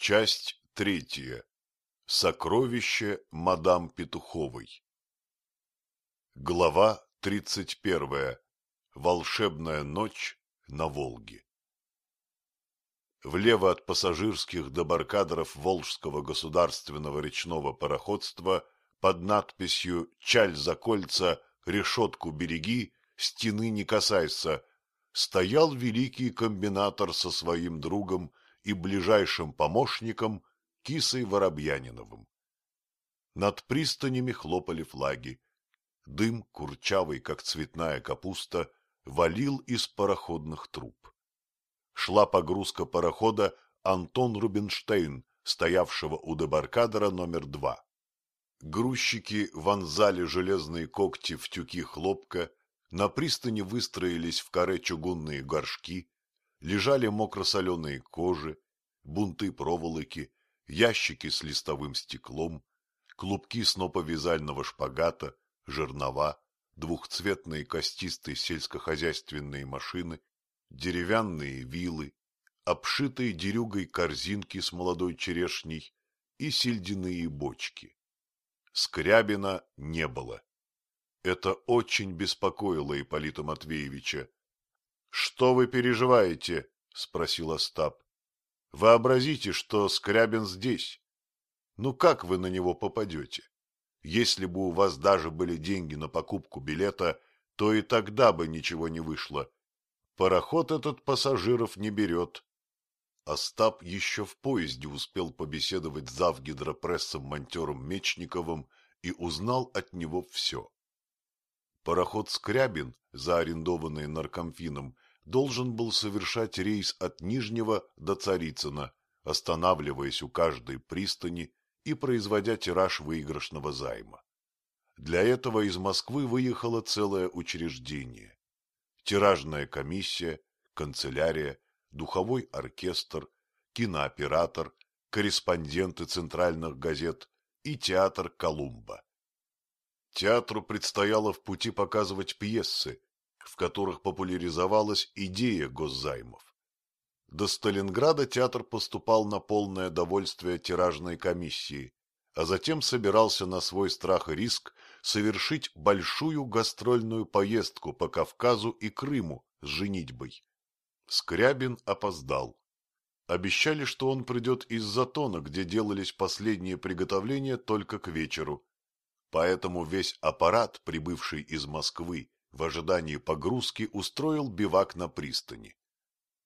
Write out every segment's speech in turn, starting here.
Часть третья. Сокровище мадам Петуховой. Глава тридцать первая. Волшебная ночь на Волге. Влево от пассажирских дебаркадеров Волжского государственного речного пароходства под надписью «Чаль за кольца, решетку береги, стены не касайся» стоял великий комбинатор со своим другом и ближайшим помощником Кисой Воробьяниновым. Над пристанями хлопали флаги. Дым, курчавый, как цветная капуста, валил из пароходных труб. Шла погрузка парохода Антон Рубинштейн, стоявшего у дебаркадера номер два. Грузчики вонзали железные когти в тюки хлопка на пристани выстроились в каре чугунные горшки, лежали мокросоленые кожи, бунты проволоки, ящики с листовым стеклом, клубки сноповязального шпагата, жернова, двухцветные костистые сельскохозяйственные машины, деревянные вилы, обшитые дерюгой корзинки с молодой черешней и сельдяные бочки. Скрябина не было. Это очень беспокоило Ипполита Матвеевича. — Что вы переживаете? — спросил Остап. — Вообразите, что Скрябин здесь. Ну как вы на него попадете? Если бы у вас даже были деньги на покупку билета, то и тогда бы ничего не вышло. Пароход этот пассажиров не берет. Остап еще в поезде успел побеседовать с завгидропрессом-монтером Мечниковым и узнал от него все. Пароход «Скрябин», заарендованный наркомфином, должен был совершать рейс от Нижнего до Царицына, останавливаясь у каждой пристани и производя тираж выигрышного займа. Для этого из Москвы выехало целое учреждение. Тиражная комиссия, канцелярия, духовой оркестр, кинооператор, корреспонденты центральных газет и театр «Колумба». Театру предстояло в пути показывать пьесы, в которых популяризовалась идея госзаймов. До Сталинграда театр поступал на полное довольствие тиражной комиссии, а затем собирался на свой страх и риск совершить большую гастрольную поездку по Кавказу и Крыму с женитьбой. Скрябин опоздал. Обещали, что он придет из Затона, где делались последние приготовления только к вечеру, Поэтому весь аппарат, прибывший из Москвы, в ожидании погрузки устроил бивак на пристани.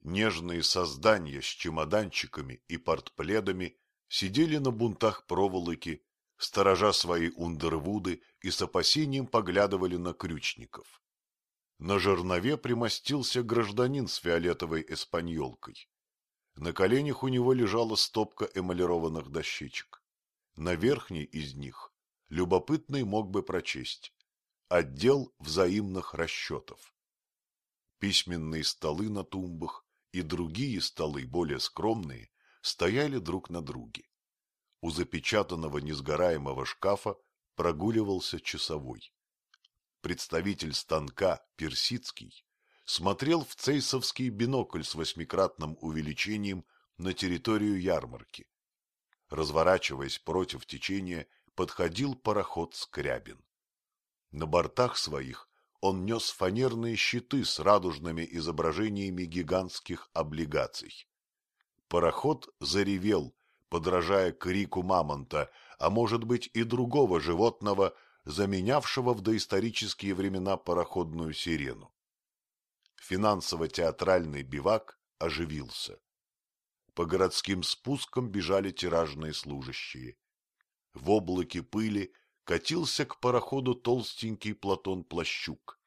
Нежные создания с чемоданчиками и портпледами сидели на бунтах проволоки, сторожа свои ундервуды и с опасением поглядывали на крючников. На жернове примостился гражданин с фиолетовой эспаньолкой. На коленях у него лежала стопка эмалированных дощечек. На верхней из них любопытный мог бы прочесть. Отдел взаимных расчетов. Письменные столы на тумбах и другие столы, более скромные, стояли друг на друге. У запечатанного несгораемого шкафа прогуливался часовой. Представитель станка Персидский смотрел в цейсовский бинокль с восьмикратным увеличением на территорию ярмарки. Разворачиваясь против течения, подходил пароход Скрябин. На бортах своих он нес фанерные щиты с радужными изображениями гигантских облигаций. Пароход заревел, подражая крику мамонта, а может быть и другого животного, заменявшего в доисторические времена пароходную сирену. Финансово-театральный бивак оживился. По городским спускам бежали тиражные служащие. В облаке пыли катился к пароходу толстенький Платон Плащук.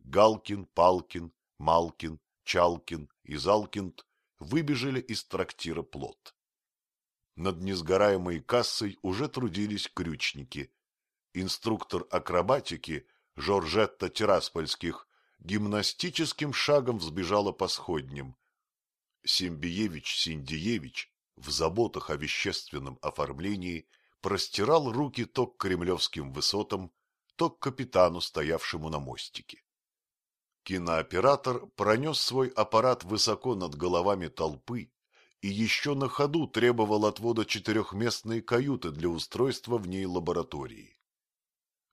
Галкин, Палкин, Малкин, Чалкин и Залкинд выбежали из трактира плот. Над несгораемой кассой уже трудились крючники. Инструктор акробатики Жоржетта Тираспольских гимнастическим шагом взбежала по сходням. Симбиевич Синдиевич в заботах о вещественном оформлении простирал руки то к кремлевским высотам, то к капитану, стоявшему на мостике. Кинооператор пронес свой аппарат высоко над головами толпы и еще на ходу требовал отвода четырехместной каюты для устройства в ней лаборатории.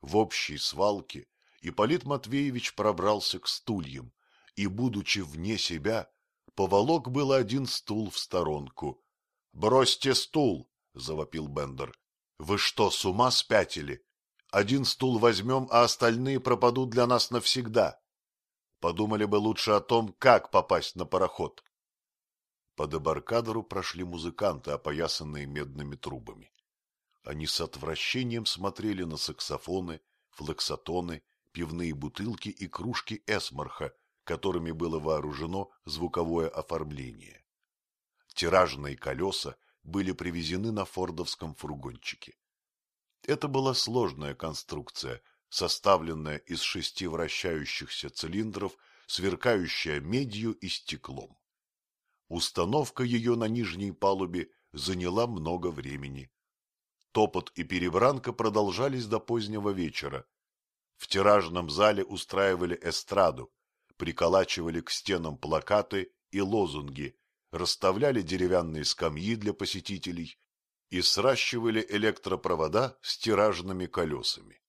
В общей свалке Ипполит Матвеевич пробрался к стульям и, будучи вне себя, поволок было один стул в сторонку. — Бросьте стул! — завопил Бендер. — Вы что, с ума спятили? Один стул возьмем, а остальные пропадут для нас навсегда. Подумали бы лучше о том, как попасть на пароход. По дебаркадеру прошли музыканты, опоясанные медными трубами. Они с отвращением смотрели на саксофоны, флексотоны, пивные бутылки и кружки эсмарха, которыми было вооружено звуковое оформление. Тиражные колеса были привезены на фордовском фургончике. Это была сложная конструкция, составленная из шести вращающихся цилиндров, сверкающая медью и стеклом. Установка ее на нижней палубе заняла много времени. Топот и перебранка продолжались до позднего вечера. В тиражном зале устраивали эстраду, приколачивали к стенам плакаты и лозунги, расставляли деревянные скамьи для посетителей и сращивали электропровода с тиражными колесами.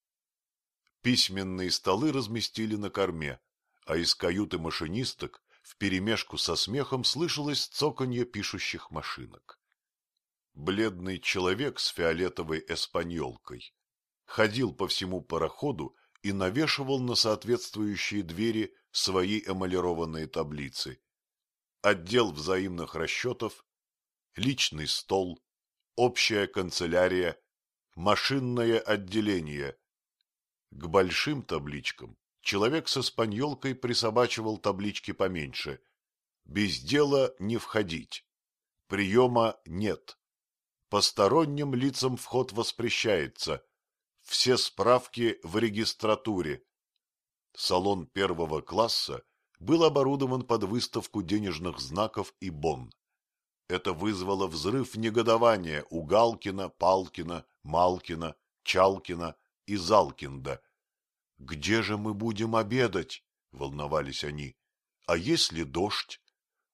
Письменные столы разместили на корме, а из каюты машинисток вперемешку со смехом слышалось цоканье пишущих машинок бледный человек с фиолетовой эспаньолкой ходил по всему пароходу и навешивал на соответствующие двери свои эмалированные таблицы. Отдел взаимных расчетов, личный стол, общая канцелярия, машинное отделение. К большим табличкам человек со спаньолкой присобачивал таблички поменьше. Без дела не входить. Приема нет. Посторонним лицам вход воспрещается. Все справки в регистратуре. Салон первого класса был оборудован под выставку денежных знаков и бон. Это вызвало взрыв негодования у Галкина, Палкина, Малкина, Чалкина и Залкинда. «Где же мы будем обедать?» — волновались они. «А если дождь?»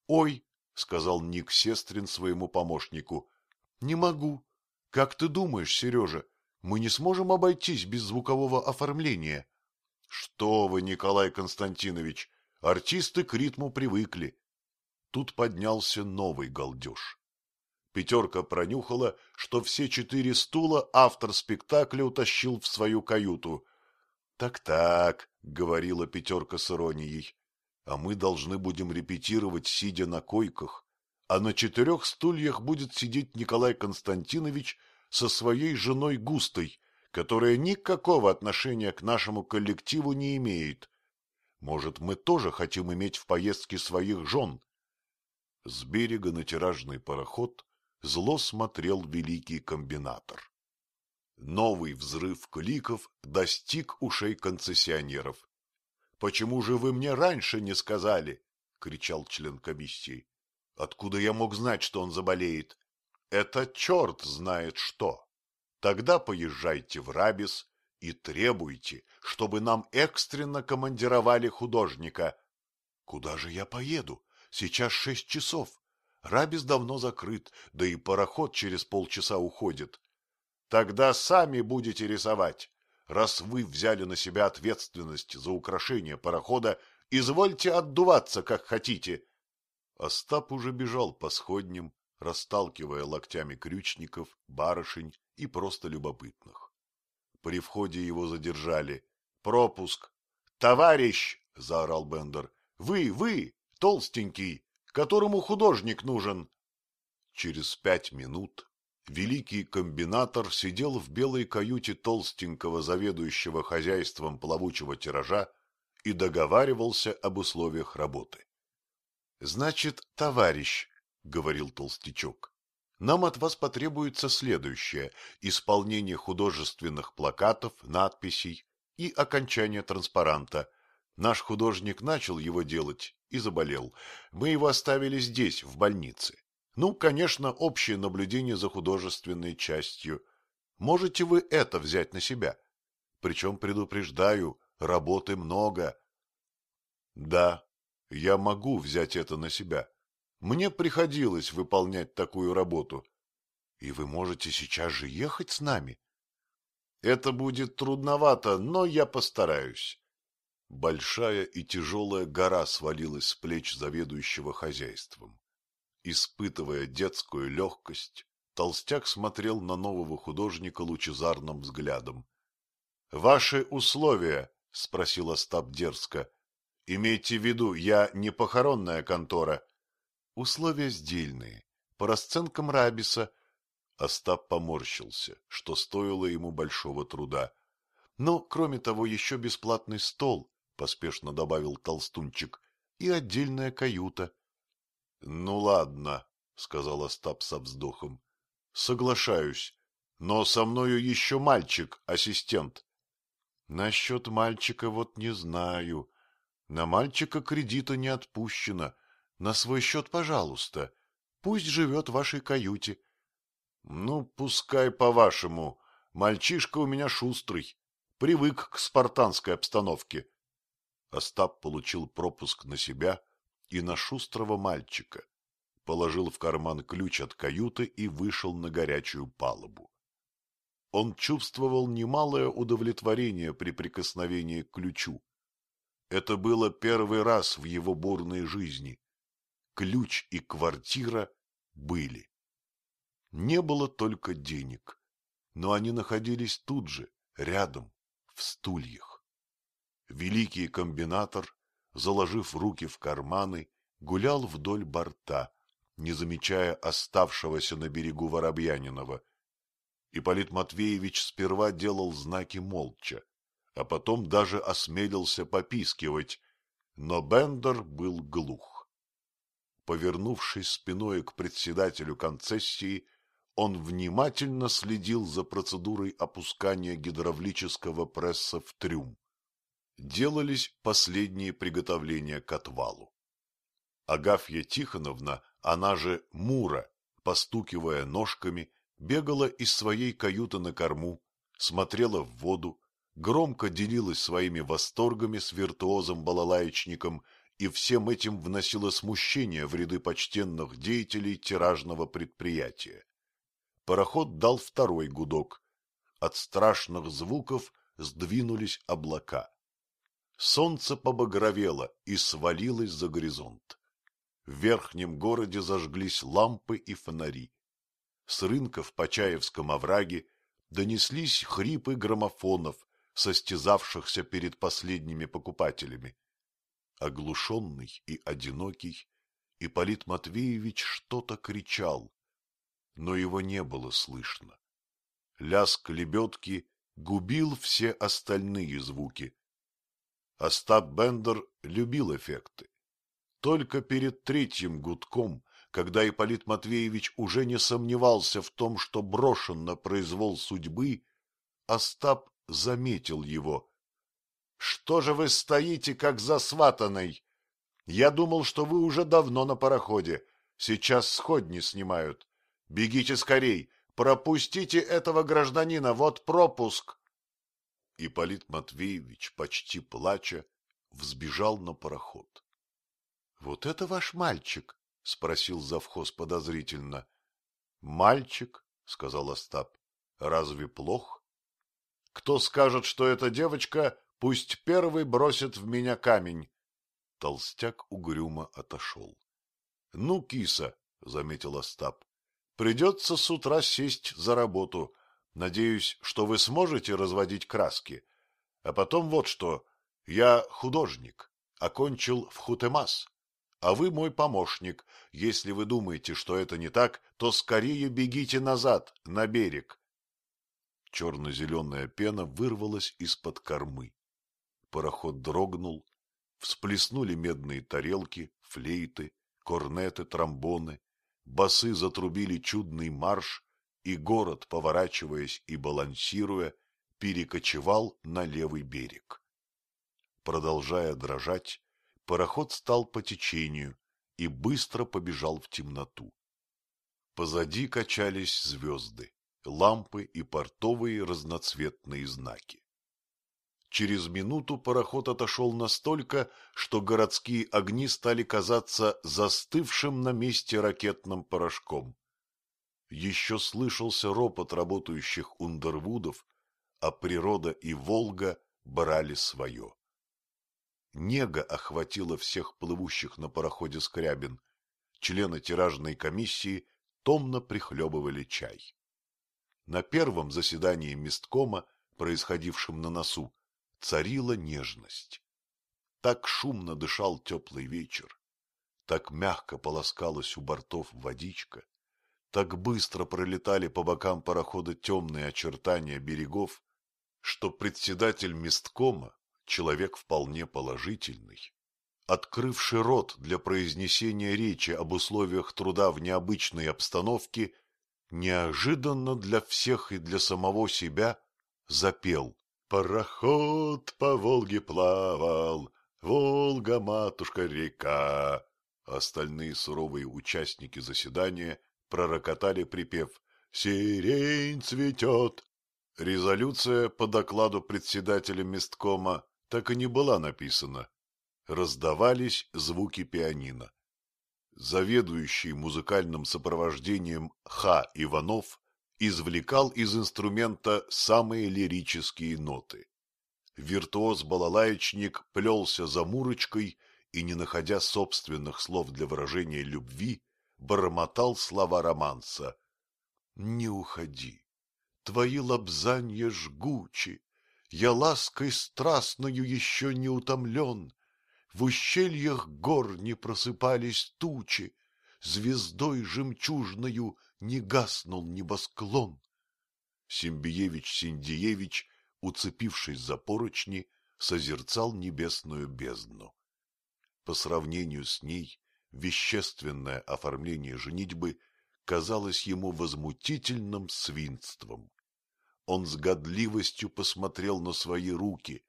«Ой», — сказал Ник Сестрин своему помощнику, не могу. Как ты думаешь, Сережа, мы не сможем обойтись без звукового оформления? Что вы, Николай Константинович, артисты к ритму привыкли. Тут поднялся новый галдеж. Пятерка пронюхала, что все четыре стула автор спектакля утащил в свою каюту. «Так — говорила пятерка с иронией, — а мы должны будем репетировать, сидя на койках а на четырех стульях будет сидеть Николай Константинович со своей женой Густой, которая никакого отношения к нашему коллективу не имеет. Может, мы тоже хотим иметь в поездке своих жен? С берега на тиражный пароход зло смотрел великий комбинатор. Новый взрыв кликов достиг ушей концессионеров. — Почему же вы мне раньше не сказали? — кричал член комиссии. Откуда я мог знать, что он заболеет? Это черт знает что. Тогда поезжайте в Рабис и требуйте, чтобы нам экстренно командировали художника. Куда же я поеду? Сейчас шесть часов. Рабис давно закрыт, да и пароход через полчаса уходит. Тогда сами будете рисовать. Раз вы взяли на себя ответственность за украшение парохода, извольте отдуваться, как хотите. Остап уже бежал по сходням, расталкивая локтями крючников, барышень и просто любопытных. При входе его задержали. «Пропуск!» «Товарищ!» — заорал Бендер. «Вы, вы, толстенький, которому художник нужен!» Через пять минут великий комбинатор сидел в белой каюте толстенького заведующего хозяйством плавучего тиража и договаривался об условиях работы. Значит, товарищ, — говорил толстячок, — нам от вас потребуется следующее — исполнение художественных плакатов, надписей и окончание транспаранта. Наш художник начал его делать и заболел. Мы его оставили здесь, в больнице. Ну, конечно, общее наблюдение за художественной частью. Можете вы это взять на себя? Причем, предупреждаю, работы много. Да, я могу взять это на себя, Мне приходилось выполнять такую работу. И вы можете сейчас же ехать с нами? Это будет трудновато, но я постараюсь. Большая и тяжелая гора свалилась с плеч заведующего хозяйством. Испытывая детскую легкость, толстяк смотрел на нового художника лучезарным взглядом. — Ваши условия? — спросил Остап дерзко. — Имейте в виду, я не похоронная контора. — Условия сдельные, по расценкам Рабиса. Остап поморщился, что стоило ему большого труда. Но, кроме того, еще бесплатный стол, — поспешно добавил толстунчик, — и отдельная каюта. — Ну, ладно, — сказал Остап со вздохом. — Соглашаюсь, но со мною еще мальчик, ассистент. — Насчет мальчика вот не знаю. На мальчика кредита не отпущено. На свой счет, пожалуйста. Пусть живет в вашей каюте. — Ну, пускай по-вашему. Мальчишка у меня шустрый. Привык к спартанской обстановке. Остап получил пропуск на себя и на шустрого мальчика, положил в карман ключ от каюты и вышел на горячую палубу. Он чувствовал немалое удовлетворение при прикосновении к ключу. Это было первый раз в его бурной жизни. Ключ и квартира были. Не было только денег, но они находились тут же, рядом, в стульях. Великий комбинатор, заложив руки в карманы, гулял вдоль борта, не замечая оставшегося на берегу Воробьянинова. Ипполит Матвеевич сперва делал знаки молча, а потом даже осмелился попискивать, но Бендер был глух. Повернувшись спиной к председателю концессии, он внимательно следил за процедурой опускания гидравлического пресса в трюм делались последние приготовления к отвалу. Агафья Тихоновна, она же Мура, постукивая ножками, бегала из своей каюты на корму, смотрела в воду, громко делилась своими восторгами с виртуозом-балалаечником и всем этим вносила смущение в ряды почтенных деятелей тиражного предприятия. Пароход дал второй гудок. От страшных звуков сдвинулись облака. Солнце побагровело и свалилось за горизонт. В верхнем городе зажглись лампы и фонари. С рынка в Почаевском овраге донеслись хрипы граммофонов, состязавшихся перед последними покупателями. Оглушенный и одинокий, Ипполит Матвеевич что-то кричал, но его не было слышно. Лязг лебедки губил все остальные звуки. Остап Бендер любил эффекты. Только перед третьим гудком, когда Ипполит Матвеевич уже не сомневался в том, что брошен на произвол судьбы, Остап заметил его. — Что же вы стоите, как засватанный? Я думал, что вы уже давно на пароходе. Сейчас сходни снимают. Бегите скорей, пропустите этого гражданина, вот пропуск. Ипполит Матвеевич, почти плача, взбежал на пароход. — Вот это ваш мальчик? — спросил завхоз подозрительно. — Мальчик, — сказал Остап, — разве плох? Кто скажет, что эта девочка, пусть первый бросит в меня камень. Толстяк угрюмо отошел. — Ну, киса, — заметил Остап, — придется с утра сесть за работу. Надеюсь, что вы сможете разводить краски. А потом вот что. Я художник, окончил в Хутемас, а вы мой помощник. Если вы думаете, что это не так, то скорее бегите назад, на берег. Черно-зеленая пена вырвалась из-под кормы. Пароход дрогнул, всплеснули медные тарелки, флейты, корнеты, тромбоны, басы затрубили чудный марш, и город, поворачиваясь и балансируя, перекочевал на левый берег. Продолжая дрожать, пароход стал по течению и быстро побежал в темноту. Позади качались звезды, лампы и портовые разноцветные знаки. Через минуту пароход отошел настолько, что городские огни стали казаться застывшим на месте ракетным порошком. Еще слышался ропот работающих ундервудов, а природа и Волга брали свое. Нега охватила всех плывущих на пароходе Скрябин. Члены тиражной комиссии томно прихлебывали чай. На первом заседании месткома, происходившем на носу, царила нежность. Так шумно дышал теплый вечер, так мягко полоскалась у бортов водичка, так быстро пролетали по бокам парохода темные очертания берегов, что председатель месткома, человек вполне положительный, открывший рот для произнесения речи об условиях труда в необычной обстановке, неожиданно для всех и для самого себя запел. Пароход по Волге плавал, Волга, матушка, река. Остальные суровые участники заседания пророкотали припев «Сирень цветет». Резолюция по докладу председателя месткома так и не была написана. Раздавались звуки пианино. Заведующий музыкальным сопровождением Х. Иванов извлекал из инструмента самые лирические ноты. Виртуоз-балалаечник плелся за Мурочкой и, не находя собственных слов для выражения любви, бормотал слова романса. «Не уходи, твои лобзанья жгучи, я лаской страстною еще не утомлен, в ущельях гор не просыпались тучи, звездой жемчужною не гаснул небосклон. Симбиевич-Синдиевич, уцепившись за поручни, созерцал небесную бездну. По сравнению с ней, вещественное оформление женитьбы казалось ему возмутительным свинством. Он с годливостью посмотрел на свои руки,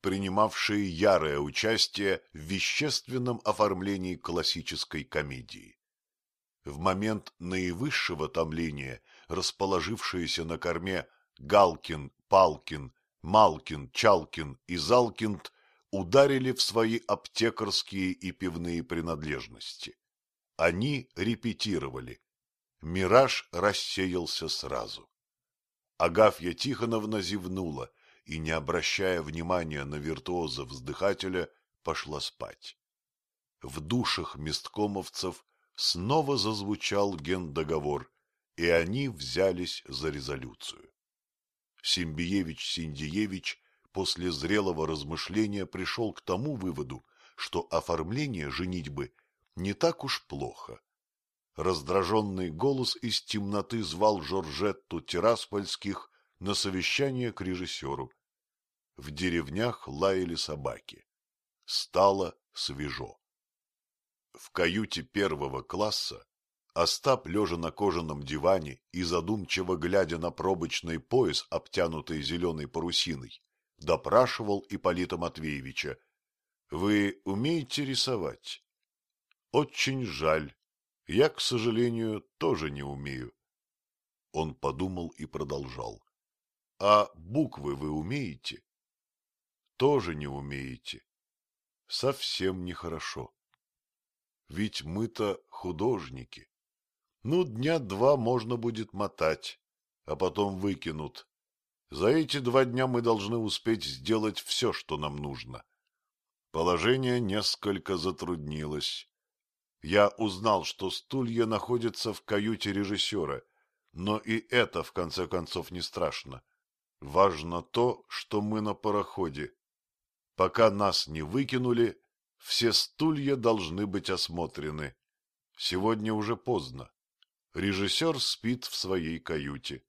принимавшие ярое участие в вещественном оформлении классической комедии. В момент наивысшего томления расположившиеся на корме Галкин, Палкин, Малкин, Чалкин и Залкинд ударили в свои аптекарские и пивные принадлежности. Они репетировали. Мираж рассеялся сразу. Агафья Тихоновна зевнула и, не обращая внимания на виртуоза-вздыхателя, пошла спать. В душах месткомовцев снова зазвучал гендоговор, и они взялись за резолюцию. Симбиевич-Синдиевич после зрелого размышления пришел к тому выводу, что оформление женитьбы не так уж плохо. Раздраженный голос из темноты звал Жоржетту Тираспольских на совещание к режиссеру. В деревнях лаяли собаки. Стало свежо. В каюте первого класса Остап, лежа на кожаном диване и задумчиво глядя на пробочный пояс, обтянутый зеленой парусиной, допрашивал Ипполита Матвеевича. — Вы умеете рисовать? — Очень жаль. Я, к сожалению, тоже не умею. Он подумал и продолжал. — А буквы вы умеете? — Тоже не умеете. Совсем нехорошо. Ведь мы-то художники. Ну, дня два можно будет мотать, а потом выкинут. За эти два дня мы должны успеть сделать все, что нам нужно. Положение несколько затруднилось. Я узнал, что стулья находятся в каюте режиссера, но и это, в конце концов, не страшно. Важно то, что мы на пароходе. Пока нас не выкинули, все стулья должны быть осмотрены. Сегодня уже поздно. Режиссер спит в своей каюте.